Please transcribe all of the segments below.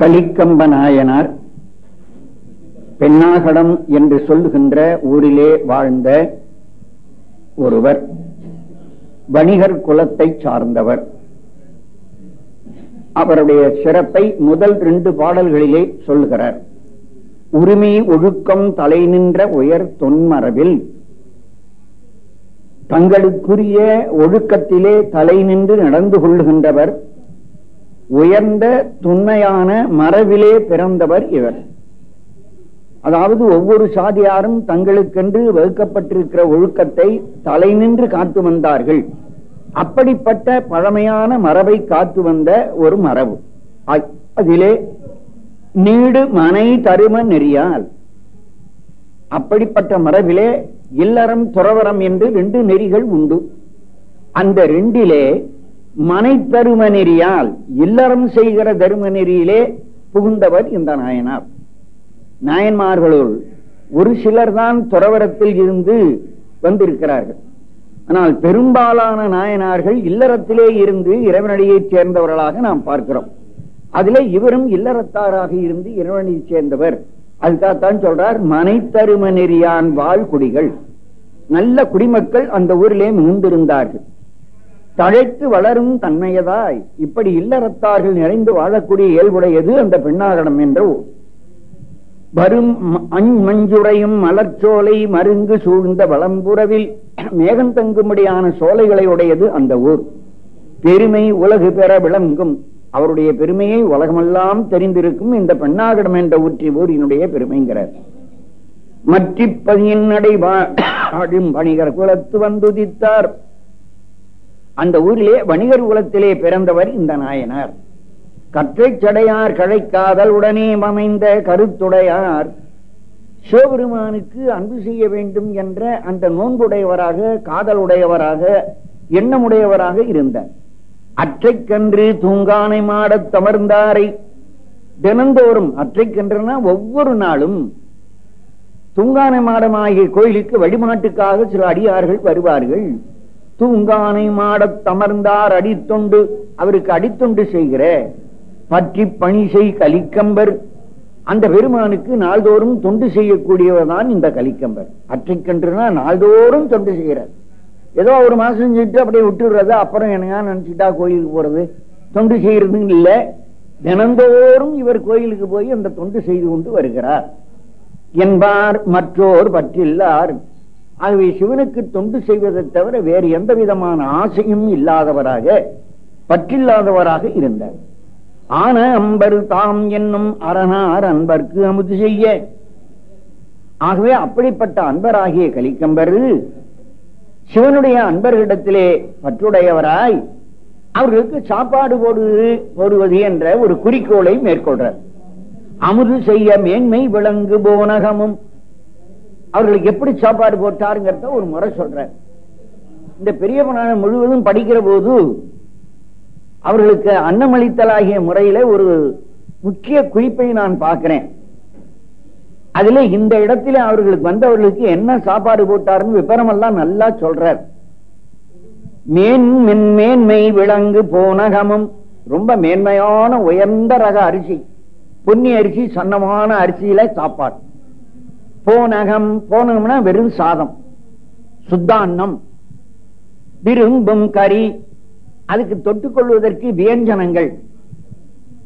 கலிக்கம்ப நாயனார் பெண்ணாகடம் என்று சொல்லுகின்ற ஊரிலே வாழ்ந்த ஒருவர் வணிகர் குலத்தை சார்ந்தவர். அவருடைய சிறப்பை முதல் ரெண்டு பாடல்களிலே சொல்லுகிறார். உரிமை ஒழுக்கம் தலை நின்ற உயர் தொன்மரபில் தங்களுக்குரிய ஒழுக்கத்திலே தலை நின்று நடந்து கொள்ளுகின்றவர் உயர்ந்த துண்மையான மரபிலே பிறந்தவர் இவர். அதாவது ஒவ்வொரு சாதியாரும் தங்களுக்கென்று வகுக்கப்பட்டிருக்கிற ஒழுக்கத்தை தலை நின்று காத்து வந்தார்கள். அப்படிப்பட்ட பழமையான மரபை காத்து வந்த ஒரு மரபு. அதிலே நீடு மனை தரும நெறியால். அப்படிப்பட்ட மரபிலே இல்லறம் துறவரம் என்று ரெண்டு நெறிகள் உண்டு. அந்த ரெண்டிலே மனை தரும நெறியால் இல்லறம் செய்கிற தரும நெறியிலே புகுந்தவர் இந்த நாயனார். நாயன்மார்களுள் ஒரு சிலர் தான் துறவரத்தில் இருந்து வந்திருக்கிறார்கள். ஆனால் பெரும்பாலான நாயனார்கள் இல்லறத்திலே இருந்து இறைவனடியைச் சேர்ந்தவர்களாக நாம் பார்க்கிறோம். அதிலே இவரும் இல்லறத்தாராக இருந்து இறைவனைச் சேர்ந்தவர். அதுக்காகத்தான் சொல்றார் மனை தரும நெறியான் வாழ்குடிகள். நல்ல குடிமக்கள் அந்த ஊரிலே மிகுந்திருந்தார்கள் தழைத்து வளரும் தன்மையதாய். இப்படி இல்லறத்தார்கள் நிறைந்து வாழக்கூடிய இயல்புடையது அந்த பெண்ணாகடம் என்ற? வரும் வரும் மஞ்சுரையும் மலர்ச்சோலை மருங்கு சூழ்ந்த வளம்புறவில் மேகம் தங்கும்படியான சோலைகளை உடையது அந்த ஊர். பெருமை உலகு பெற விளங்கும். அவருடைய பெருமையை உலகமெல்லாம் தெரிந்திருக்கும் இந்த பெண்ணாகடம் என்ற ஊற்றி ஊரினுடைய பெருமைங்கிறார். மற்றிப்பதியின் நடைபாடும் வணிகர் குலத்து வந்துதித்தார். அந்த ஊரிலே வணிகர் குலத்திலே பிறந்தவர் இந்த நாயனார். கற்றை சடையார் கழைக்காதல் உடனே அமைந்த கருத்துடையார். சிவபெருமானுக்கு அன்பு செய்ய வேண்டும் என்ற அந்த நோன்புடையவராக காதலுடையவராக எண்ணமுடையவராக இருந்தார். அற்றைக்கன்று தூங்கானை மாடத் தமர்ந்தாரை. தினந்தோறும் அற்றைக்கன்றுனா ஒவ்வொரு நாளும் தூங்கானை மாடமாகிய கோயிலுக்கு வழிபாட்டுக்காக சில அடியார்கள் வருவார்கள். தூங்கானை மாடத் தமர்ந்தார் அடித்தொண்டு அவருக்கு அடித்தொண்டு செய்கிற பற்றி பணி செய் கலிக்கம்பர். அந்த பெருமானுக்கு நாள்தோறும் தொண்டு செய்யக்கூடியவர் தான் இந்த கலிக்கம்பர். அற்றைக்கன்றுனா நாள்தோறும் தொண்டு செய்கிறார். ஏதோ ஒரு மாசம் செஞ்சுட்டு அப்படியே விட்டுடுறது அப்புறம் என்னங்க நினைச்சுட்டா கோயிலுக்கு போறது? தொண்டு செய்யறதுன்னு இல்ல. தினந்தோறும் இவர் கோயிலுக்கு போய் அந்த தொண்டு செய்து கொண்டு வருகிறார். என்பார் மற்றோர் பற்றில்லார். ஆகவே சிவனுக்கு தொண்டு செய்வதை தவிர வேறு எந்த விதமான ஆசையும் இல்லாதவராக பற்றில்லாதவராக இருந்தார். ஆன அம்பர் தாம் என்னும் அரணார் அன்பர்க்கு அமுது செய்ய. ஆகவே அப்படிப்பட்ட அன்பராகிய கலிக்கம்பர் சிவனுடைய அன்பர்களிடத்திலே பற்றுடையவராய் அவர்களுக்கு சாப்பாடு போடுவது போடுவது என்ற ஒரு குறிக்கோளை மேற்கொள்றார். அமுது செய்ய மேன்மை விளங்கு போனகமும் அவர்களுக்கு எப்படி சாப்பாடு போட்டாருங்கிறத ஒரு முறை சொல்ற இந்த பெரிய புராணம் முழுவதும் படிக்கிற போது அவர்களுக்கு அன்னமளித்தலாகிய முறையில ஒரு முக்கிய குறிப்பை நான் பார்க்கிறேன். அதுல இந்த இடத்துல அவர்களுக்கு வந்தவர்களுக்கு என்ன சாப்பாடு போட்டாருன்னு விபரமெல்லாம் நல்லா சொல்றார். மேன்மென் மேன்மை விலங்கு போனகமும் ரொம்ப மேன்மையான உயர்ந்த ரக அரிசி பொன்னி அரிசி சன்னமான அரிசியில சாப்பாடு. போனகம் போனகம்னா வெறும் சாதம். சுத்தாண்ணம் விரும்பும் கறி. அதுக்கு தொட்டுக்கொள்வதற்கு வியஞ்சனங்கள்.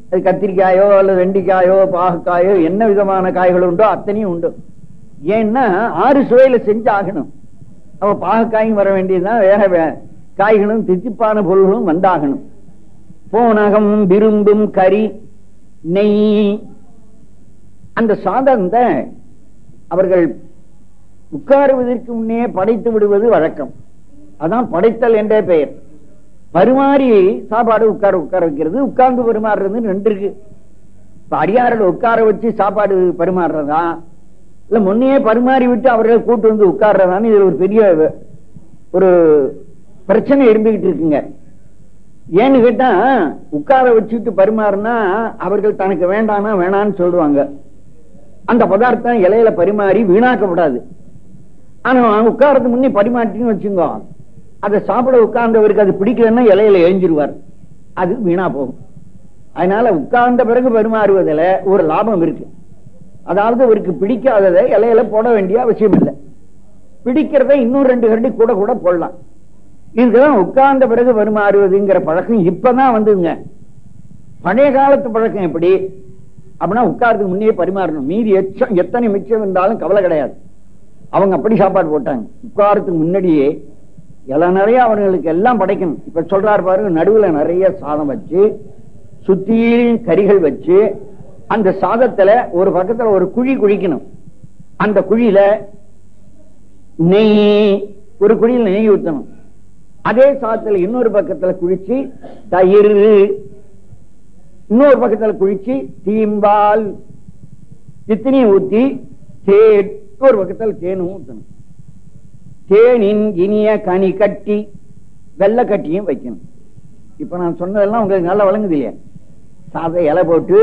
அது கத்திரிக்காயோ அல்லது வெண்டிக்காயோ பாகக்காயோ என்ன விதமான காய்கள் உண்டோ அத்தனையும் உண்டு. ஏன்னா ஆறு சுவையில செஞ்சாகணும். அப்ப பாகக்காயும் வர வேண்டியதுதான். வேற காய்களும் தித்திப்பான பொருள்களும் வந்தாகணும். போனகம் விரும்பும் கறி நெய். அந்த சாதத்தை அவர்கள் உட்காருவதற்கு முன்னே படைத்து விடுவது வழக்கம். அதான் படைத்தல் என்றே பெயர். பரிமாறி சாப்பாடு உட்கார உட்கார வைக்கிறது உட்கார்ந்து பரிமாறுறது ரெண்டு இருக்கு இப்ப அடியார்கள் உட்கார வச்சு சாப்பாடு பரிமாறுறதா? இல்ல முன்னையே பரிமாறி விட்டு அவர்கள் கூட்டு வந்து உட்கார்றதான்னு இது ஒரு பெரிய ஒரு பிரச்சனை இருந்துகிட்டு இருக்குங்க. ஏன்னு கேட்டா உட்கார வச்சுட்டு பரிமாறினா அவர்கள் தனக்கு வேண்டானா வேணான்னு சொல்லுவாங்க. அந்த பதார்த்தம் இலையில பரிமாறி வீணாக்கப்படாது. ஆனா உட்காரத்துக்கு முன்னே பரிமாற்றின்னு வச்சுங்க அதை சாப்பிட உட்கார்ந்தவருக்கு அது பிடிக்கலன்னா இலையில எழுஞ்சிருவார் அது வீணா போகும். அதனால உட்கார்ந்த பிறகு பரிமாறுவதில் ஒரு லாபம் இருக்கு. அதாவது அவருக்கு பிடிக்காததை இலையில போட வேண்டிய அவசியம் இல்லை. பிடிக்கிறத இன்னும் ரெண்டு கரண்டி கூட கூட போடலாம். இதுதான் உட்கார்ந்த பிறகு பரிமாறுவதுங்கிற பழக்கம் இப்பதான் வந்துங்க. பழைய காலத்து பழக்கம் எப்படி? அப்படின்னா உட்காரத்துக்கு முன்னே பரிமாறணும். மீதி எச்சம் எத்தனை மிச்சம் இருந்தாலும் கவலை கிடையாது. அவங்க அப்படி சாப்பாடு போட்டாங்க. உட்காரத்துக்கு முன்னாடியே எல்லாம் நிறைய அவர்களுக்கு எல்லாம் படைக்கணும். இப்ப சொல்றாரு பாருங்க நடுவுல நிறைய சாதம் வச்சு சுத்தியும் கறிகள் வச்சு அந்த சாதத்துல ஒரு பக்கத்துல ஒரு குழி குழிக்கணும். அந்த குழியில நெய் ஒரு குழியில் நெய் ஊத்தணும். அதே சாதத்துல இன்னொரு பக்கத்துல குழிச்சு தயிர் இன்னொரு பக்கத்துல குளிச்சு தீம்பால் இத்தனையும் ஊத்தி தேன் ஒரு பக்கத்துல தேனும் ஊத்தணும். தேனின் இனிய கனி கட்டி வெள்ளை கட்டியும் வைக்கணும். இப்ப நான் சொன்னதெல்லாம் உங்களுக்கு நல்லா வழங்குது இல்லையா? சாத இலை போட்டு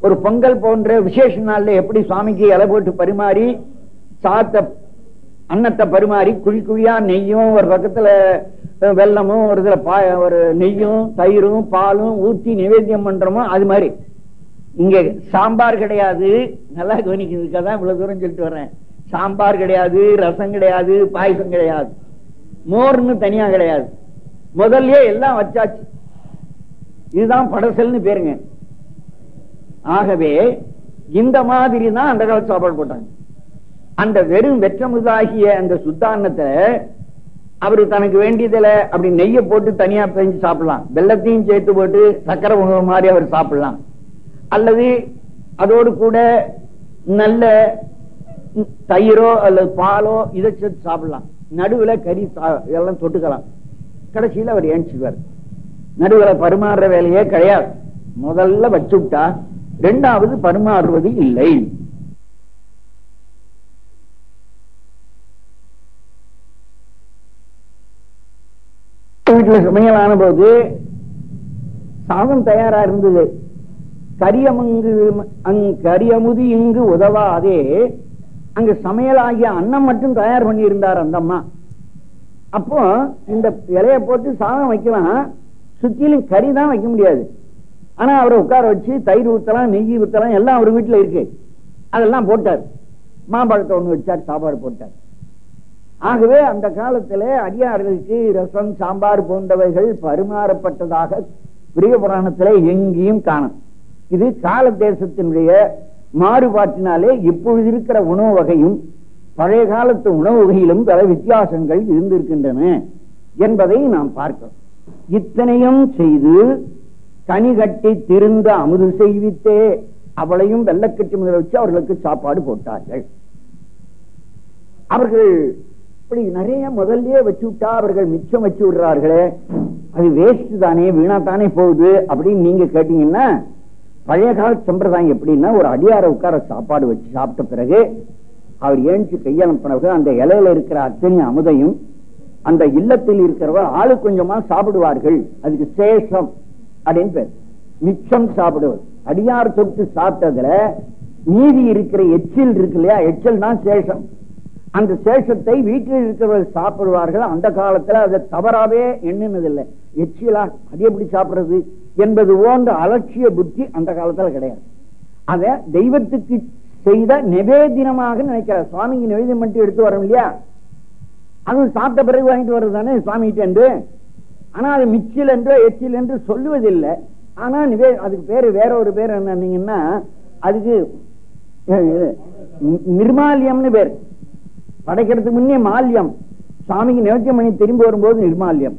ஒரு பொங்கல் போன்ற விசேஷ நாள்ல எப்படி சுவாமிக்கு இலை போட்டு பரிமாறி சாத்த அன்னத்தை பரிமாறி குழி குழியா நெய்யும் ஒரு பக்கத்துல வெள்ளமும் ஒரு சில பா ஒரு நெய்யும் தயிரும் பாலும் ஊத்தி நிவேத்தியம் பண்றோமோ அது மாதிரி. இங்க சாம்பார் கிடையாது. நல்லா கவனிக்கிறதுக்காதான் இவ்வளவு தூரம் சொல்லிட்டு வர்றேன். சாம்பார் கிடையாது ரசம் கிடையாது பாயசம் கிடையாது. மோர்னு தனியா கிடையாது. முதல்லயே எல்லாம் வச்சாச்சு. இதுதான் படசல்னு பேருங்க. ஆகவே இந்த மாதிரி தான் அந்த காலத்து சாப்பாடு போட்டாங்க. அந்த வெறும் வெற்றமுதாகிய அந்த சுத்தான்னத்தை அவரு தனக்கு வேண்டியதுல அப்படி நெய்ய போட்டு தனியா பெஞ்சு சாப்பிடலாம். வெள்ளத்தையும் சேர்த்து போட்டு சக்கரை உணவு மாதிரி அவர் சாப்பிடலாம். அல்லது அதோடு கூட நல்ல தயிரோ அல்லது பாலோ இதை சேர்த்து சாப்பிடலாம். நடுவுல கறி இதெல்லாம் தொட்டுக்கலாம். கடைசியில் அவர் ஏஞ்சுவார் நடுவுல பரிமாறுற வேலையே கிடையாது. முதல்ல வச்சுட்டா ரெண்டாவது பரிமாறுவது இல்லை. வீட்டுல சமையலான போது சாதம் தயாரா இருந்தது. கரியமங்கு கரியமுதி இங்கு உதவாதே. அங்க சமையலாகிய அன்னம் மட்டும் தயார் பண்ணி இருந்தார் அந்த அம்மா அப்போ இந்த இலைய போட்டு சாதம் வைக்கலாம். சுத்திலும் கறி தான் வைக்க முடியாது. ஆனா அவரை உட்கார வச்சு தயிர் ஊத்தலாம் நெய் ஊத்தலாம் எல்லாம் அவர் வீட்டுல இருக்கு. அதெல்லாம் போட்டார். மாம்பழத்தை ஒண்ணு வச்சார் சாப்பாடு போட்டார். ஆகவே அந்த காலத்துல அடியார்களுக்கு ரசம் சாம்பார் போன்றவைகள் பரிமாறப்பட்டதாக பிரிய புராணத்துல எங்கேயும் காணும் இது கால தேசத்தினுடைய மாறுபாட்டினாலே இப்பொழுது இருக்கிற உணவு வகையும் பழைய காலத்து உணவு வகையிலும் பல வித்தியாசங்கள் இருந்திருக்கின்றன என்பதை நாம் பார்க்கிறோம். இத்தனையும் செய்து கனி கட்டி திருந்த அமுது செய்வித்தே அவளையும் வெள்ளக்கட்டி முதல வச்சு அவர்களுக்கு சாப்பாடு போட்டார்கள். அவர்கள் இப்படி நிறைய முதல்லயே வச்சு விட்டா அவர்கள் மிச்சம் வச்சு விடுறார்களே. அது வேஸ்ட் தானே வீணா தானே போகுது அப்படின்னு நீங்க கேட்டீங்கன்னா பழைய கால சம்பிரதாயம் எப்படின்னா ஒரு அடியார உட்கார சாப்பாடு வச்சு சாப்பிட்ட பிறகு அவர் ஏஞ்சி கையனுப்பினவர்கள் அந்த இலையில இருக்கிற அத்தனை அமுதையும் அந்த இல்லத்தில் இருக்கிறவர் ஆளு கொஞ்சமா சாப்பிடுவார்கள். அதுக்கு சேஷம் அப்படின்னு பேர். மிச்சம் சாப்பிடுவது. அடியார் தொட்டு சாப்பிட்டதுல மீதி இருக்கிற எச்சில் இருக்கு இல்லையா? எச்சல் தான் சேஷம். அந்த சேஷத்தை வீட்டில் இருக்கிறவர்கள் சாப்பிடுவார்கள். அந்த காலத்துல அதை தவறாவே எண்ணினதில்லை. எச்சிலா அது எப்படி சாப்பிடுறது என்பது போன்ற அலட்சிய புத்தி அந்த காலத்துல கிடையாது. அத தெய்வத்துக்கு செய்த நிவேதினமாக நினைக்கிறார். சுவாமிக்கு நிவேதனம் பண்ணிட்டு எடுத்து வரோம் இல்லையா? அது சாப்பிட்ட பிறகு வாங்கிட்டு வர்றது தானே சுவாமிகிட்ட என்று? ஆனா அது மிச்சில் என்றோ எச்சில் என்று சொல்லுவதில்லை. ஆனா நிவே அதுக்கு பேரு வேற ஒரு பேர் என்னன்னீங்கன்னா அதுக்கு நிர்மாலியம்னு பேர். படைக்கிறதுக்கு முன்னே மால்யம். சாமிக்கு நேர்த்தியம் பண்ணி திரும்பி வரும்போது நிர்மால்யம்.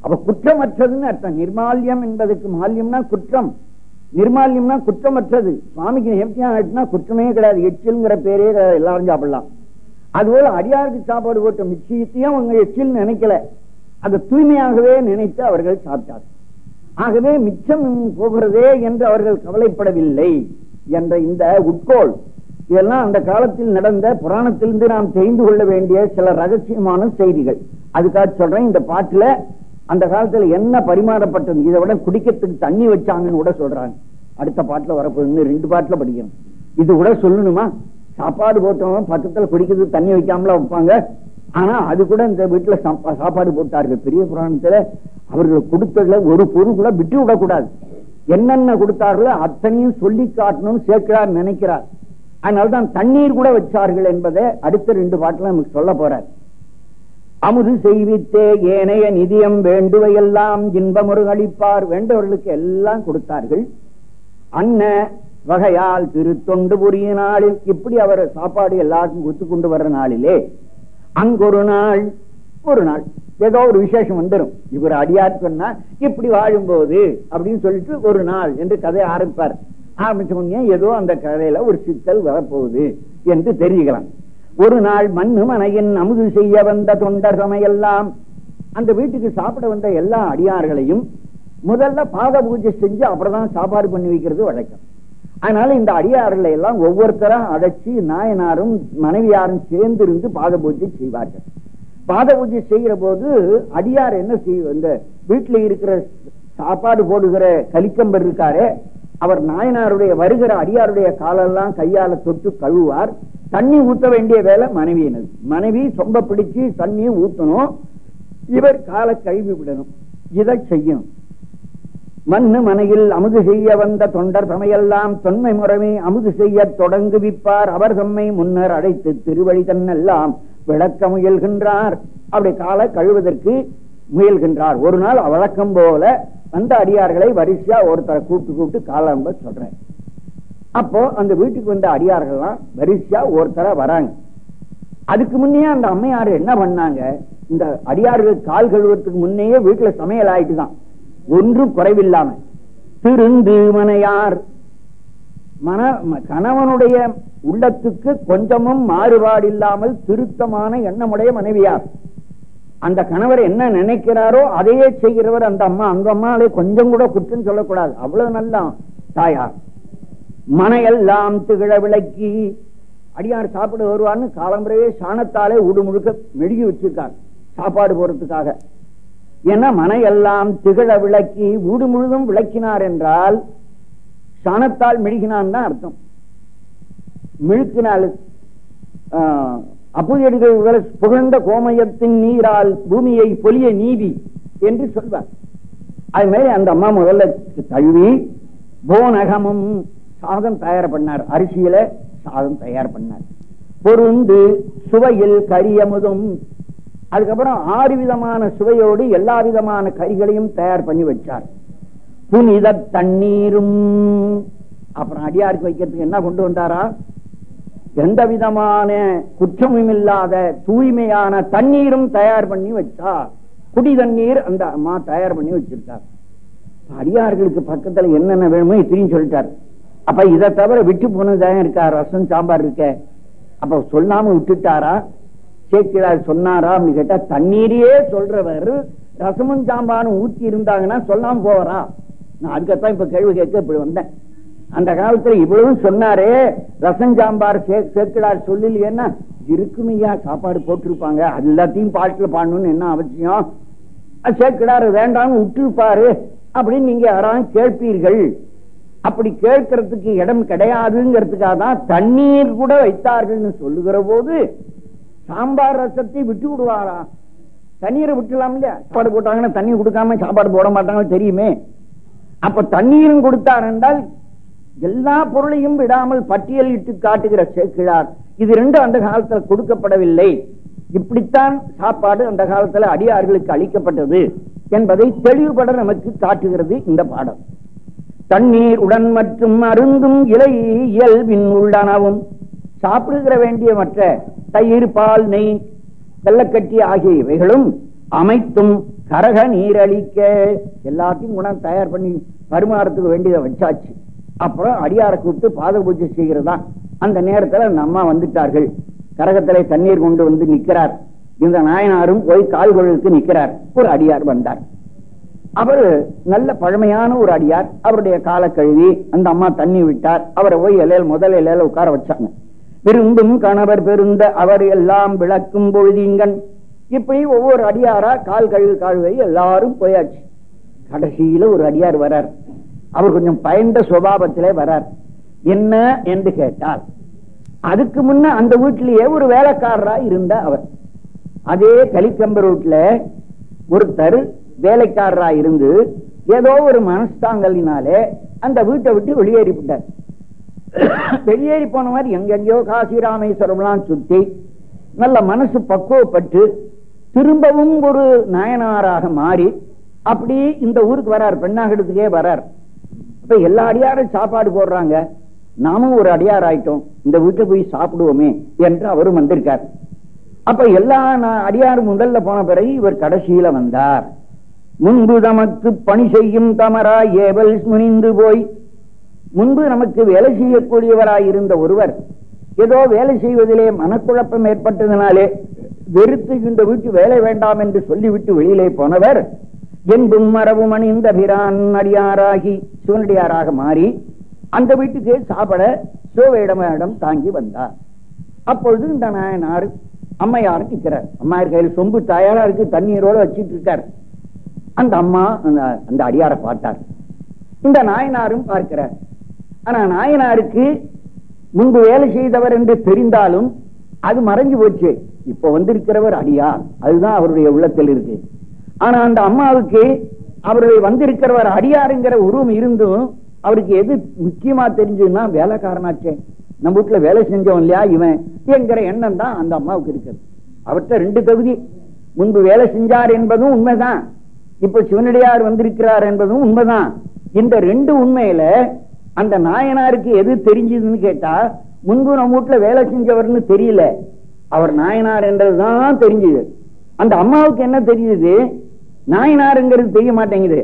அப்ப குற்றமற்றதுன்னு அர்த்தம். நிர்மால்யம் என்பதற்கு மால்யம்னா குற்றம். நிர்மால்யம்னா குற்றமற்றது. சுவாமிக்கு நிவர்த்தியம் ஆயிட்டுனா குற்றமே கிடையாது. எச்சில்ங்கிற பேரே எல்லாரும் சாப்பிடலாம். அதுபோல அடியாருக்கு சாப்பாடு போட்ட நிச்சயத்தையும் அவங்க எச்சில் நினைக்கல. அதை தூய்மையாகவே நினைத்து அவர்கள் சாப்பிட்டார். ஆகவே மிச்சம் போகிறதே என்று அவர்கள் கவலைப்படவில்லை என்ற இந்த உட்கோள். இதெல்லாம் அந்த காலத்தில் நடந்த புராணத்திலிருந்து நாம் தெரிந்து கொள்ள வேண்டிய சில ரகசியமான செய்திகள். அதுக்காக சொல்றேன் இந்த பாட்டுல அந்த காலத்துல என்ன பரிமாறப்பட்டது? இதை விட குடிக்கிறதுக்கு தண்ணி வச்சாங்கன்னு கூட சொல்றாங்க. அடுத்த பாட்டுல வரப்போகுது ரெண்டு பாட்டுல படிக்கணும். இது கூட சொல்லணுமா? சாப்பாடு போட்டவங்க பக்கத்துல குடிக்கிறதுக்கு தண்ணி வைக்காமல வைப்பாங்க. ஆனா அது கூட இந்த வீட்டுல சாப்பாடு போட்டார்கள். பெரிய புராணத்துல அவர்கள் கொடுத்ததுல ஒரு பொருள் கூட விட்டு விடக்கூடாது என்னென்ன கொடுத்தார்களோ அத்தனையும் சொல்லி காட்டணும் சேர்க்கிறார் நினைக்கிறார். அதனால்தான் தண்ணீர் கூட வச்சார்கள் என்பதை அடுத்த ரெண்டு பாட்டில் நமக்கு சொல்ல போறார். அமுது செய்வித்தே ஏனைய நிதியம் வேண்டுவையெல்லாம் இன்பமுறு அளிப்பார் வேண்டவர்களுக்கு எல்லாம் கொடுத்தார்கள். அன்ன வகையால் திருத்தொண்டு புரிய நாளில் இப்படி அவர் சாப்பாடு எல்லாருக்கும் கொடுத்து கொண்டு வர்ற நாளிலே அங்கொரு நாள் ஒரு நாள் ஏதோ ஒரு விசேஷம் வந்துடும் இவர் அடியார் சொன்னா இப்படி வாழும்போது அப்படின்னு சொல்லிட்டு ஒரு நாள் என்று கதை ஆரம்பிப்பார். ஆரம்பிச்ச உடனே ஏதோ அந்த கதையில ஒரு சிக்கல் வரப்போகுது என்று தெரிஞ்சுக்கலாம் ஒரு நாள் மண்ணு மனையின் அமுது செய்ய வந்த தொண்டர் சமையெல்லாம். அந்த வீட்டுக்கு சாப்பிட வந்த எல்லா அடியார்களையும் முதல்ல பாத பூஜை செஞ்சு அப்புறம் தான் சாப்பாடு பண்ணி வைக்கிறது வழக்கம். அதனால இந்த அடியார்களை எல்லாம் ஒவ்வொருத்தரா அடைச்சி நாயனாரும் மனைவியாரும் சேர்ந்து இருந்து பாத பூஜை செய்வார்கள். பாத பூஜை செய்கிற போது அடியார் என்ன செய்ய இந்த வீட்டுல இருக்கிற சாப்பாடு போடுகிற கலிக்கம்பர் இருக்காரு அவர் நாயனாருடைய வருகிற அடியாருடைய காலெல்லாம் கையால தொட்டு கழுவார் தண்ணி ஊத்த வேண்டிய வேலை மனைவியினது. மனைவி சொம்ப பிடிச்சு தண்ணி ஊத்தணும். இவர் காலை கழுவி விடணும். இதை செய்யணும். மண்ணு மனையில் அமுது செய்ய வந்த தொண்டர் சமையெல்லாம் தொன்மை முறைமை அமுது செய்ய தொடங்குவிப்பார். அவர் தம்மை முன்னர் அழைத்து திருவழி தன்னெல்லாம் விளக்க முயல்கின்றார். அப்படி காலை கழுவதற்கு முயல்கின்றார். ஒரு நாள் வழக்கம் போல அந்த அடியார்களை வரிசையா ஒருத்தரை கூப்பிட்டு கூப்பிட்டு காலம்ப சொல்றேன். அப்போ அந்த வீட்டுக்கு வந்த அடியார்கள்லாம் வரிசையா ஒருத்தர வராங்க. அதுக்கு முன்னே அந்த அம்மையார் என்ன பண்ணாங்க? இந்த அடியார்கள் கால் கழுவுறதுக்கு முன்னையே வீட்டுல சமையல் ஆயிட்டு தான் ஒன்றும் குறைவில்லாம திருந்து மனையார் மன கணவனுடைய உள்ளத்துக்கு கொஞ்சமும் மாறுபாடு இல்லாமல் திருத்தமான எண்ணமுடைய மனைவியார். அந்த கணவர் என்ன நினைக்கிறாரோ அதையே செய்கிறவர் அந்த அம்மா. அந்த அம்மாவை கொஞ்சம் கூட குற்றம் சொல்லக்கூடாது. அவ்வளவு நல்லா. தாயார் மனையெல்லாம் திகழ விளக்கி அடியார் சாப்பிட வருவான்னு காலம்பரையே சாணத்தாலே ஊடு முழுக்க மெழுகி வச்சிருக்கார் சாப்பாடு போறதுக்காக. ஏன்னா மனையெல்லாம் திகழ விளக்கி வீடு முழுதும் விளக்கினார் என்றால் சாணத்தால் மெழுகினான் தான் அர்த்தம். மிழுக்கினால் அப்புயடிகள் புகழ்ந்த கோமயத்தின் நீரால் பூமியை பொலிய நீதி என்று சொல்வார். அது மாதிரி அந்த அம்மா முதல்ல தழுவி போனகமும் சாதம் தயார் பண்ணார். அரிசியில சாதம் தயார் பண்ணார். பொருந்து சுவையில் கரியமுதும். அதுக்கப்புறம் ஆறு விதமான சுவையோடு எல்லா விதமான கறிகளையும் தயார் பண்ணி வச்சார். புனித தண்ணீரும். அப்புறம் அடியாருக்கு வைக்கிறதுக்கு என்ன கொண்டு வந்தாரா? எந்த விதமான குற்றமும் இல்லாத தூய்மையான தண்ணீரும் தயார் பண்ணி வச்சார் குடி தண்ணீர் அந்த அம்மா தயார் பண்ணி வச்சிருக்கார். அடியார்களுக்கு பக்கத்துல என்னென்ன வேணுமோ இத்திரியும் சொல்லிட்டார். அப்ப இதை தவிர விட்டு போனதான் இருக்கா? ரசம் சாம்பார் இருக்க. அப்ப சொல்லாம விட்டுட்டாரா? சேர்க்கிறார் சொன்னாரா அப்படின்னு கேட்டா தண்ணீரையே சொல்றவர் ரசமும் சாம்பாரும் ஊத்தி இருந்தாங்கன்னா சொல்லாம போவரா? நான் அதுக்கத்தான் இப்ப கேள்வி கேட்க இப்படி வந்தேன். அந்த காலத்துல இவ்வளவு சொன்னாரே. ரசம் சாம்பார் சேர்க்கிறார் சொல்லலையேன்னா இருக்குமையா சாப்பாடு போட்டிருப்பாங்க. எல்லாத்தையும் பாட்டுல பாடணும்னு என்ன அவசியம்? சேர்க்கிறாரு வேண்டாம் விட்டுருப்பாரு. அப்படின்னு நீங்க யாராவது கேட்பீர்கள். அப்படி கேட்கறதுக்கு இடம் கிடையாதுங்கிறதுக்காக தான் தண்ணீர் கூட வைத்தார்கள்னு சொல்லுகிற போது சாம்பார் ரசத்தை விட்டு விடுவாரா? தண்ணீரை விட்டுலாம் இல்லையா? சாப்பாடு போட்டாங்கன்னா தண்ணி கொடுக்காம சாப்பாடு போட மாட்டாங்க தெரியுமே. அப்ப தண்ணீரும் கொடுத்தார் என்றால் எல்லா பொருளையும் விடாமல் பட்டியலிட்டு காட்டுகிற சேக்கிழார். இது ரெண்டும் அந்த காலத்துல கொடுக்கப்படவில்லை. இப்படித்தான் சாப்பாடு அந்த காலத்துல அடியார்களுக்கு அளிக்கப்பட்டது என்பதை தெளிவுபட நமக்கு காட்டுகிறது இந்த பாடம். தண்ணீர் உடன் மற்றும் அருந்தும் இலை இயல்பின் உள்ளனவும். சாப்பிடுகிற வேண்டிய மற்ற தயிர் பால் நெய் வெள்ளக்கட்டி ஆகிய இவைகளும் அமைத்தும் கரக நீரழிக்க எல்லாத்தையும் குணம் தயார் பண்ணி பரிமாறத்துக்கு வேண்டியதை வச்சாச்சு. அப்புறம் அடியாரை கூப்பிட்டு பாத பூஜை செய்கிறதா? அந்த நேரத்துல நம்ம அம்மா வந்துட்டார்கள். கரகத்திலே தண்ணீர் கொண்டு வந்து நிக்கிறார் இந்த நாயனாரும் போய் கால் கொழுக்கு நிக்கிறார் ஒரு அடியார் வந்தார். அவர் நல்ல பழமையான ஒரு அடியார். அவருடைய கால கழுவி அந்த அம்மா தண்ணி விட்டார். அவரை போய் இலையில் முதல் இலையில உட்கார வச்சாங்க. விரும்பும் கணவர் பெருந்த அவர் எல்லாம் விளக்கும் பொழுதிங்கன் இப்படி ஒவ்வொரு அடியாரா கால் கழுவு கால்வை எல்லாரும் போயாச்சு. கடைசியில ஒரு அடியார் வர்றார் அவர் கொஞ்சம் பயந்த சுபாவத்திலே வரார். என்ன என்று கேட்டால் அதுக்கு முன்ன அந்த வீட்டிலேயே ஒரு வேலைக்காரரா இருந்த அவர். அதே கலிக்கம்பர் வீட்டுல ஒருத்தர் வேலைக்காரரா இருந்து ஏதோ ஒரு மனஸ்தாங்கலினாலே அந்த வீட்டை விட்டு வெளியேறி விட்டார். வெளியேறி போன மாதிரி எங்கெங்கயோ காசி ராமேஸ்வரம்லாம் சுத்தி நல்ல மனசு பக்குவப்பட்டு திரும்பவும் ஒரு நாயனாராக மாறி அப்படி இந்த ஊருக்கு வரார் பெண்ணாகடத்துக்கே வரார். இப்ப எல்லா அடியாரும் சாப்பாடு போடுறாங்க. நாமும் ஒரு அடியார் ஆயிட்டோம் இந்த வீட்டை போய் சாப்பிடுவோமே என்று அவரும் வந்திருக்கார். அப்ப எல்லா அடியாரும் முதல்ல போன பிறகு இவர் கடைசியில வந்தார். முன்பு தமக்கு பணி செய்யும் தமரா ஏவல் முனிந்து போய் முன்பு நமக்கு வேலை செய்யக்கூடியவராய் இருந்த ஒருவர் ஏதோ வேலை செய்வதிலே மனக்குழப்பம் ஏற்பட்டதனாலே வெறுத்து இந்த வீட்டு வேலை வேண்டாம் என்று சொல்லிவிட்டு வெளியிலே போனவர் என்பும் மரபும் அணிந்த பிரான் அடியாராகி சிவனடியாராக மாறி அந்த வீட்டுக்கு சாப்பிட சிவவேடமிடம் தாங்கி வந்தார். அப்பொழுது இந்த நாயனார் அம்மையார் நிற்கிறார். அம்மையார் கையில் சொம்பு தயாரா இருக்கு தண்ணீரோட வச்சிட்டு இருக்கார். அந்த அம்மா அந்த அடியாரை பார்த்தார். இந்த நாயனாரும் பார்க்கிறார். ஆனா நாயனாருக்கு முன்பு வேலை செய்தவர் என்று தெரிந்தாலும் அது மறைஞ்சு போச்சு. இப்ப வந்திருக்கிறவர் அடியார். அதுதான் அவருடைய உள்ளத்தில் இருக்கு. ஆனா அந்த அம்மாவுக்கு அவருடைய வந்திருக்கிறவர் அடியாருங்கிற உருவம் இருந்தும் அவருக்கு எது முக்கியமா தெரிஞ்சதுன்னா வேலைக்காரனாச்சே. நம்ம வீட்டுல வேலை செஞ்சோம் இல்லையா இவன் என்கிற எண்ணம் தான் அந்த அம்மாவுக்கு இருக்கிறது. அவர்கிட்ட ரெண்டு தகுதி. முன்பு வேலை செஞ்சார் என்பதும் உண்மைதான். இப்ப சிவனடியார் வந்திருக்கிறார் என்பதும் உண்மைதான். இந்த ரெண்டு உண்மையில அந்த நாயனாருக்கு எது தெரிஞ்சதுன்னு கேட்டா முன்பு நம்ம வீட்டுல வேலை செஞ்சவர்னு தெரியல. அவர் நாயனார் என்றதுதான் தெரிஞ்சது. அந்த அம்மாவுக்கு என்ன தெரிஞ்சது? நாயனாருங்கிறது தெரிய மாட்டேங்குது.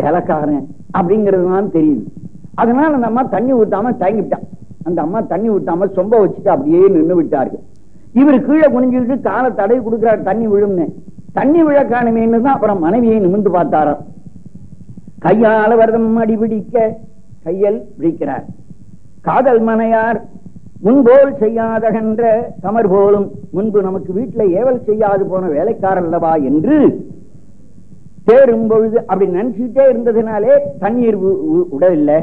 வேலைக்காரன் அப்படிங்கிறது தான் தெரியுது. அதனால அந்த அம்மா தண்ணி ஊத்தாம தயங்கிட்டான் அந்த அம்மா தண்ணி ஊத்தாம சொம்ப வச்சுட்டு அப்படியே நின்று விட்டார்கள். இவர் கீழே குனிஞ்சுக்கிட்டு காலை தடை கொடுக்கிறார் தண்ணி விழும்னு. தண்ணி விழ காணுமேன்னு தான் அப்புறம் மனைவியை நிமிந்து பார்த்தாராம். கையால வரதம் அடிபிடிக்க கையல் பிடிக்கிறார் காதல் மனையார் முன்போல் செய்யாதகன்ற கமர் போலும் முன்பு நமக்கு வீட்டில் ஏவல் செய்யாது போன வேலைக்காரல்லவா என்று சேரும் பொழுது அப்படி நினைச்சுட்டே இருந்ததுனாலே தண்ணீர் உடவில்லை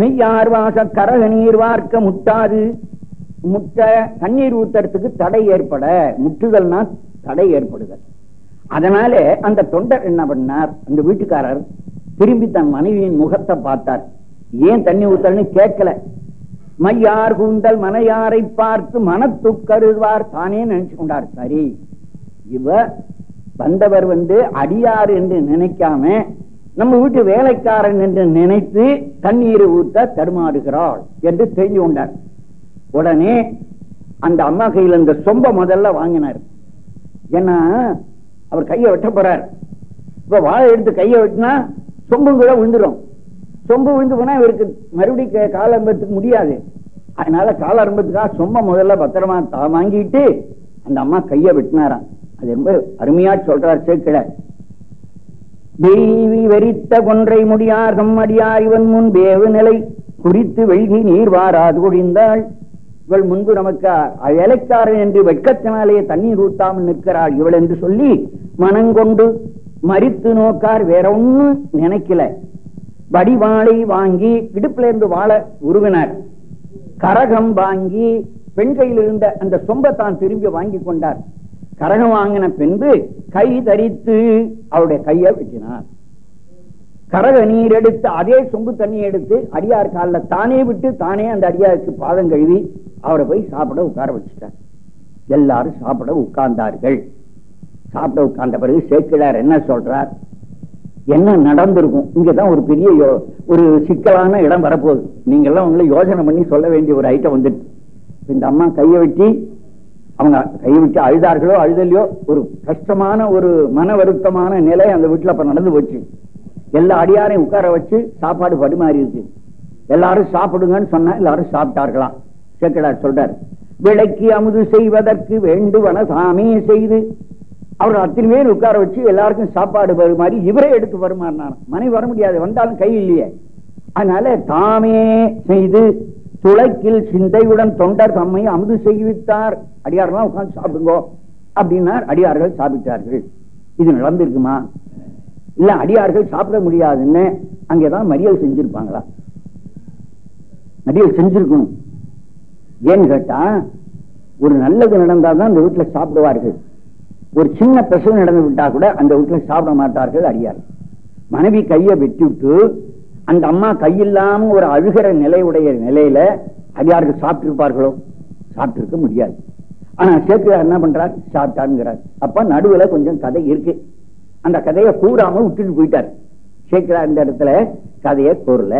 மெய்யார் வாச கரக நீர் வார்க்க முட்டாது. முட்ட தண்ணீர் ஊத்துறதுக்கு தடை ஏற்பட. முட்டுதல்னா தடை ஏற்படுதல். அதனால அந்த தொண்டர் என்ன பண்ணார்? அந்த வீட்டுக்காரர் திரும்பி தன் மனைவியின் முகத்தை பார்த்தார். ஏன் தண்ணி ஊத்தல்னு கேட்கல. மையார் கூந்தல் மனையாரை பார்த்து மனத்து கருதுவார் தானே நினைச்சு கொண்டார். சரி இவ வந்தவர் வந்து அடியார் என்று நினைக்காம நம்ம வீட்டு வேலைக்காரன் என்று நினைத்து தண்ணீர் ஊத்த தடுமாறுகிறாள் என்று தெரிஞ்சு கொண்டார். உடனே அந்த அம்மா கையில் இந்த சொம்ப முதல்ல வாங்கினார். ஏன்னா அவர் கையை வெட்ட போறார். இப்ப வாழை எடுத்து கையை வெட்டினா சொம்பும் கூட விழுந்துடும் சொம்பு விழுந்து போனா இவருக்கு மறுபடியும் காலம்பத்துக்கு முடியாது. அதனால காலம்பத்துக்காக சொம்ப முதல்ல பத்திரமா வாங்கிட்டு அந்த அம்மா கையை வெட்டினாரான் அது ரொம்ப அருமையா சொல்றார் சேர்க்கல தெய்வி வெறித்த கொன்றை முடியார் தம்மடியார் இவன் முன் வேவு நிலை. குறித்து வெள்கி நீர் வாராது ஒழிந்தாள். இவள் முன்பு நமக்கு வேலைக்காரன் என்று வெட்கத்தினாலேயே தண்ணீர் ஊத்தாமல் நிற்கிறாள். இவள் என்று சொல்லி மனங்கொண்டு மறித்து நோக்கார் வேற ஒண்ணு நினைக்கல. வடிவாளை வாங்கி இடுப்புல இருந்து வாழ உருவினார். கரகம் வாங்கி பெண் கையில் இருந்த அந்த சொம்பத்தான் திரும்பி வாங்கி கொண்டார். கரகம் வாங்கின பின்பு கை தரித்து அவருடைய கையை வெட்டினார். கரக நீர் எடுத்து அதே சொம்பு தண்ணி எடுத்து அடியார் காலில் தானே விட்டு தானே அந்த அடியாருக்கு பாதம் கழுவி அவரை போய் சாப்பிட உட்கார வச்சுட்டார். எல்லாரும் சாப்பிட உட்கார்ந்தார்கள். சாப்பிட உட்கார்ந்த பிறகு சேக்கிழார் என்ன சொல்றார்? என்ன நடந்திருக்கும்? இங்கதான் ஒரு பெரிய ஒரு சிக்கலான இடம் வரப்போகுது. நீங்க எல்லாம் உங்களை யோசனை பண்ணி சொல்ல வேண்டிய ஒரு ஐட்டம் வந்துட்டு. இந்த அம்மா கையை வெட்டி அவங்க கைவிட்டு அழுதார்களோ அழுதலையோ ஒரு கஷ்டமான ஒரு மன வருத்தமான நிலை அந்த வீட்டுல அப்ப நடந்து போச்சு. எல்லா அடியாரையும் உட்கார வச்சு சாப்பாடு படுமாறி இருக்கு எல்லாரும் சாப்பிடுங்கன்னு சொன்னா எல்லாரும் சாப்பிட்டார்களாம். சேக்கடார் சொல்றாரு. விளக்கி அமுது செய்வதற்கு வேண்டுவன சாமி செய்து அவர் அத்தனை பேர் உட்கார வச்சு எல்லாருக்கும் சாப்பாடு வருமாறி இவரே எடுத்து வருமாறினார் மனைவி வர முடியாது வந்தாலும் கை இல்லையே. அதனால தாமே செய்து துளைக்கில் சிந்தையுடன் தொண்டர் தம்மை அமுது செய்வித்தார். அடியாரெல்லாம் உட்கார்ந்து சாப்பிடுங்க அப்படின்னார். அடியார்கள் சாப்பிட்டார்கள். இது நடந்திருக்குமா? இல்ல அடியார்கள் சாப்பிட முடியாதுன்னு அங்கேதான் மறியல் செஞ்சிருப்பாங்களா? மறியல் செஞ்சிருக்கணும். ஏன்னு கேட்டா ஒரு நல்லது நடந்தாதான் அந்த வீட்டுல சாப்பிடுவார்கள். ஒரு சின்ன பிரசவம் நடந்து விட்டா கூட அந்த வீட்டுல சாப்பிட மாட்டார்கள் அடியார் மனைவி கையை வெட்டி விட்டு அந்த அம்மா கையில்லாம ஒரு அழுகிற நிலையுடைய நிலையில அடியாருக்கு சாப்பிட்டு இருப்பார்களோ முடியாது. ஆனா சேர்க்கிறார் என்ன பண்றார்? சாப்பிட்டாருங்கிறார். அப்ப நடுவுல கொஞ்சம் கதை இருக்கு. அந்த கதையை கூறாம விட்டுட்டு போயிட்டார். சேர்க்கிறார் இந்த இடத்துல கதையை கூறல.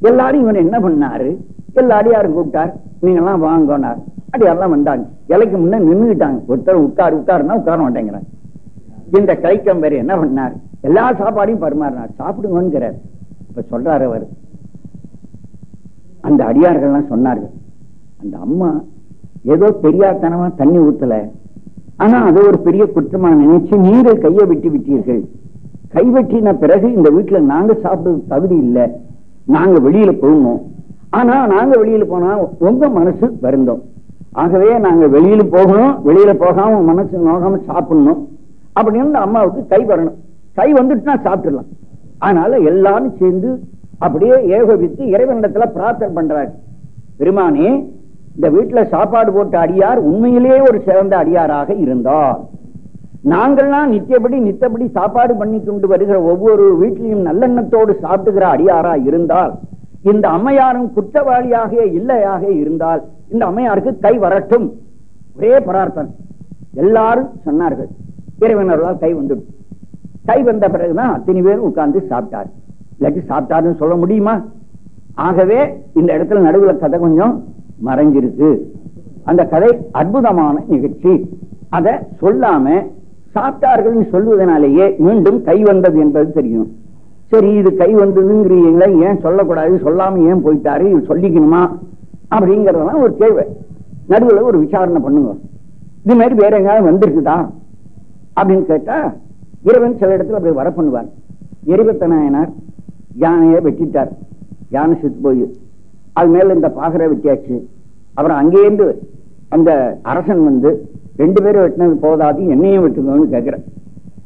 எல்லாரும் இவன் என்ன பண்ணாரு? எல்லாரும் யாரும் கூப்பிட்டார்? நீங்க எல்லாம் வாங்கினார். அடியாரெல்லாம் வந்தாங்க. இலைக்கு முன்ன நின்றுட்டாங்க ஒருத்தர் உட்கார் உட்காருன்னா உட்கார மாட்டேங்கிறாங்க இந்த கைக்கம் வேற என்ன பண்ணார்? எல்லா சாப்பாடையும் பரிமாறினார். சாப்பிடுங்கிறார் இப்ப சொல்றாரு அவர். அந்த அடியார்கள்லாம் சொன்னார்கள். அந்த அம்மா ஏதோ தெரியாதனமா தண்ணி ஊத்தல. ஆனா அது ஒரு பெரிய குற்றமா நினைச்சு நீரை கையை விட்டு விட்டீர்கள். கை வெட்டின பிறகு இந்த வீட்டுல நாங்க சாப்பிடுறது தகுதி இல்லை. நாங்க வெளியில போகணும். ஆனா நாங்க வெளியில போனா உங்க மனசு வருந்தோம். ஆகவே நாங்க வெளியில போகணும். வெளியில போகாம மனசு நோகாம சாப்பிடணும். அப்படின்னு அம்மாவுக்கு கை வரணும். கை வந்துட்டுனா சாப்பிட்டுடலாம். அதனால எல்லாரும் சேர்ந்து அப்படியே ஏகோபித்து இறைவனிடத்துல பிரார்த்தனை பண்றாரு. பெருமானே இந்த வீட்டுல சாப்பாடு போட்ட அடியார் உண்மையிலேயே ஒரு சிறந்த அடியாராக இருந்தார். நாங்கள்லாம் நித்தியபடி நித்தபடி சாப்பாடு பண்ணி கொண்டு வருகிற ஒவ்வொரு வீட்டிலையும் நல்லெண்ணத்தோடு சாப்பிடுகிற அடியாரா இருந்தால் இந்த அம்மையாரும் குற்றவாளியாக இல்லையாக இருந்தால் இந்த அம்மையாருக்கு கை வரட்டும். ஒரே பிரார்த்தனை. எல்லாரும் சொன்னார்கள் இறைவனர்களால் கை வந்துடும். கை வந்த பிறகுதான் அத்தனை பேர் உட்கார்ந்து சாப்பிட்டார் இல்லாட்டி சாப்பிட்டாருன்னு சொல்ல முடியுமா? ஆகவே இந்த இடத்துல நடுவுல கதை கொஞ்சம் மறைஞ்சிருக்கு அந்த கதை அற்புதமான நிகழ்ச்சி. அதை சொல்லாம சாப்பிட்டார்கள் சொல்லுவதனாலேயே மீண்டும் கை வந்தது என்பது தெரியும். சரி இது கை வந்ததுங்கிறீங்களா ஏன் சொல்லக்கூடாது? சொல்லாம ஏன் போயிட்டாரு? இது சொல்லிக்கணுமா? அப்படிங்கறதெல்லாம் ஒரு கேள்வி. நடுவுல ஒரு விசாரணை பண்ணுங்க. இது மாதிரி வேற எங்காவது வந்திருக்குதா? அப்படின்னு கேட்டா இறைவன் சில இடத்துல அப்படி வர பண்ணுவார் எரிபத்த நாயனார் யானையை வெட்டிட்டார். யானை செத்து போய் அது மேல இந்த பாகரை வெட்டியாச்சு. அப்புறம் அங்கேருந்து அந்த அரசன் வந்து ரெண்டு பேரும் வெட்டினது போதாது என்னையும் வெட்டுங்கன்னு கேட்கிற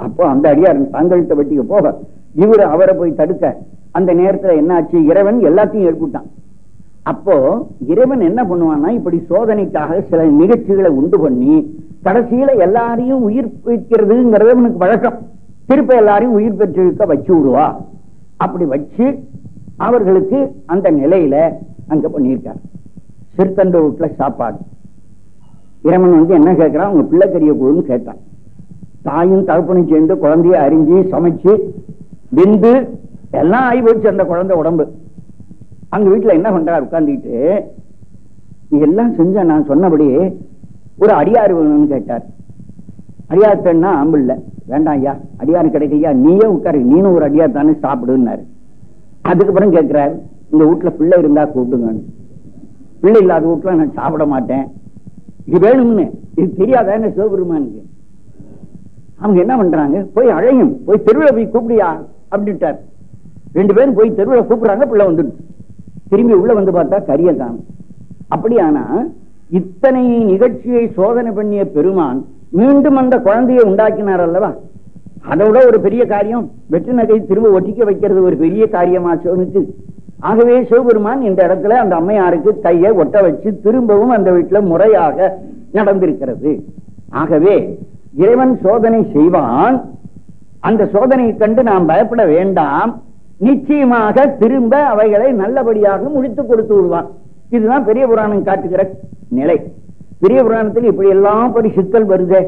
அப்போ அந்த அடியார் தங்கள்கிட்ட வெட்டிக்க போக இவரு அவரை போய் தடுக்க. அந்த நேரத்துல என்ன ஆச்சு இறைவன் எல்லாத்தையும் ஏற்பட்டான். அப்போ இறைவன் என்ன பண்ணுவான்னா இப்படி சோதனைக்காக சில நிகழ்ச்சிகளை உண்டு பண்ணி கடைசியில எல்லாரையும் உயிர் வைக்கிறதுங்கிறது அவனுக்கு வழக்கம் திருப்ப எல்லாரையும் உயிர் பெற்றிருக்க வச்சு விடுவா. அப்படி வச்சு அவர்களுக்கு அந்த நிலையில அங்க பண்ணியிருக்கார். சிறுத்தண்ட வீட்டுல சாப்பாடு. இறைவன் வந்து என்ன கேட்கிறான்? உங்க பிள்ளைக்கரிய குழுன்னு கேட்டான். தாயும் தகப்பனும் சேர்ந்து குழந்தைய அறிஞ்சு சமைச்சு விந்து எல்லாம் ஆகி போச்சு அந்த குழந்தை உடம்பு. அங்க வீட்டுல என்ன பண்றாரு உட்காந்துக்கிட்டு நீ எல்லாம் செஞ்ச நான் சொன்னபடி ஒரு அடியாறு வேணும்னு கேட்டார். அடியார் பெண்ணா ஆம்பிள்ல வேண்டாம் ஐயா அடியார் கிடைக்கையா நீயே உட்காரு. நீனும் ஒரு அடியார் தானே சாப்பிடுன்னாரு. அதுக்கப்புறம் கேட்கிறாரு இந்த வீட்டுல பிள்ளை இருந்தா கூப்பிடுங்கன்னு. பிள்ளை இல்லாத வீட்டுல நான் சாப்பிட மாட்டேன். இது வேணும்னு. இது தெரியாதா என்ன சிவபெருமானுக்கு அவங்க என்ன பண்றாங்க? போய் அழையும். போய் தெருவில் போய் கூப்பிடியா? அப்படின்ட்டார். ரெண்டு பேரும் போய் தெருவில் கூப்பிடுறாங்க பிள்ளை வந்துடுச்சு திரும்பி உள்ள வந்து பார்த்தா கரிய காணும். அப்படியானா இத்தனை நிகழ்ச்சியை சோதனை பண்ணிய பெருமான் மீண்டும் அந்த குழந்தையை உண்டாக்கினார் அல்லவா? அதோட ஒரு பெரிய காரியம் வெற்றி நகை திரும்ப ஒட்டிக்க வைக்கிறது ஒரு பெரிய காரியமா சோனுக்கு ஆகவே சிவபெருமான் இந்த இடத்துல அந்த அம்மையாருக்கு கையை ஒட்ட வச்சு திரும்பவும் அந்த வீட்டுல முறையாக நடந்திருக்கிறது. ஆகவே இறைவன் சோதனை செய்வான். அந்த சோதனையை கண்டு நாம் பயப்பட வேண்டாம். நிச்சயமாக திரும்ப அவைகளை நல்லபடியாக முடித்து கொடுத்து விடுவான். இதுதான் பெரிய புராணம் காட்டுகிற நிலை. பெரிய புராணத்தில் இப்படி எல்லாம் பெரிய சிக்கல் வருதே.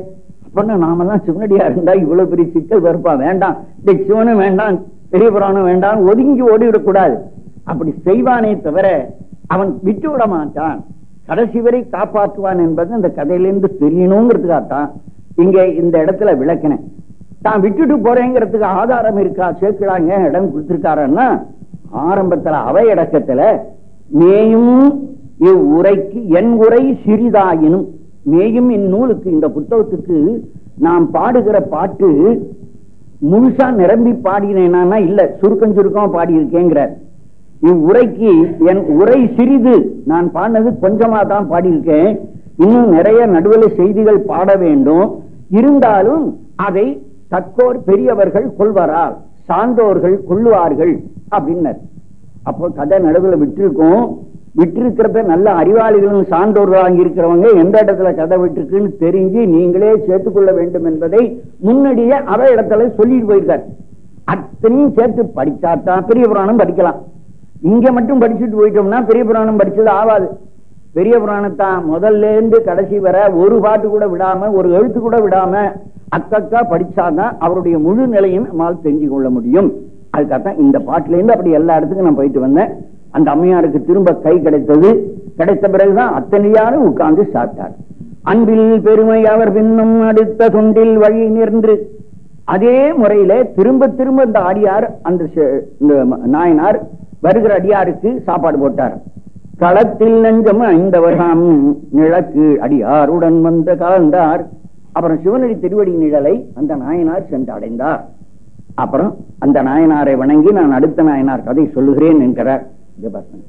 அப்படின்னா நாமெல்லாம் சிவனடியா இருந்தா இவ்வளவு பெரிய சிக்கல் வருப்பா வேண்டாம். இந்த சிவனும் வேண்டாம். பெரிய புராணம் வேண்டாம். ஒதுங்கி ஓடிவிடக்கூடாது. அப்படி செய்வானே தவிர அவன் விட்டு விட மாட்டான். கடைசி வரை காப்பாற்றுவான் என்பது அந்த கதையிலிருந்து தெரியணுங்கிறதுக்காகத்தான் இங்க இந்த இடத்துல விளக்கினேன். தான் விட்டுட்டு போறேங்கிறதுக்கு ஆதாரம் இருக்கா? சேர்க்கிறாங்க இடம் கொடுத்திருக்காருன்னா ஆரம்பத்துல அவை இடக்கத்துல மேயும் இவ்வுரைக்கு என் உரை சிறிதாயினும் மேயும் இந்நூலுக்கு. இந்த புத்தகத்துக்கு நாம் பாடுகிற பாட்டு முழுசா நிரம்பி பாடினேனா இல்ல சுருக்கம் சுருக்கமா பாடியிருக்கேங்கிறார். இவ்வுரைக்கு என் உரை சிறிது நான் பாடினது கொஞ்சமா தான் பாடியிருக்கேன். இன்னும் நிறைய நடுவில் செய்திகள் பாட வேண்டும். இருந்தாலும் அதை தக்கோர் பெரியவர்கள் கொள்வரால் சான்றோர்கள் கொள்ளுவார்கள் அப்படின்னர். அப்போ கதை நடுவில் விட்டிருக்கோம். விட்டிருக்கிறப்ப நல்ல அறிவாளிகளும் சான்றோர்களாக இருக்கிறவங்க எந்த இடத்துல கதை விட்டுருக்குன்னு தெரிஞ்சு நீங்களே சேர்த்துக்கொள்ள வேண்டும் என்பதை முன்னாடியே அவ இடத்துல சொல்லிட்டு போயிருக்கார். அத்தனையும் சேர்த்து படிச்சாதான் பெரிய புராணம் படிக்கலாம். இங்க மட்டும் படிச்சுட்டு போயிட்டோம்னா பெரிய புராணம் படிச்சது ஆகாது. பெரிய புராணத்தான் முதல்ல இருந்து கடைசி வர ஒரு பாட்டு கூட விடாம ஒரு எழுத்து கூட விடாம அக்கக்கா படிச்சாதான் அவருடைய முழு நிலையும் நம்மால் தெரிஞ்சு கொள்ள முடியும். அதுக்காகத்தான் இந்த பாட்டுல இருந்து அப்படி எல்லா இடத்துக்கும் நான் போயிட்டு வந்தேன். அந்த அம்மையாருக்கு திரும்ப கை கிடைத்தது. கிடைத்த பிறகுதான் அத்தனையாரும் உட்கார்ந்து சாப்பிட்டார். அன்பில் பெருமை அவர் பின்னும் அடுத்த தொண்டில் வழி நின்று. அதே முறையில திரும்ப திரும்ப இந்த அடியார் அந்த நாயனார் வருகிற அடியாருக்கு சாப்பாடு போட்டார். களத்தில் நஞ்சம் ஐந்தவர்தாம் நிழக்கு அடியாருடன் வந்த கலந்தார். அப்புறம் சிவனடி திருவடி நிழலை அந்த நாயனார் சென்று அடைந்தார் அப்புறம் அந்த நாயனாரை வணங்கி நான் அடுத்த நாயனார் கதை சொல்லுகிறேன் என்கிறார். जब आसन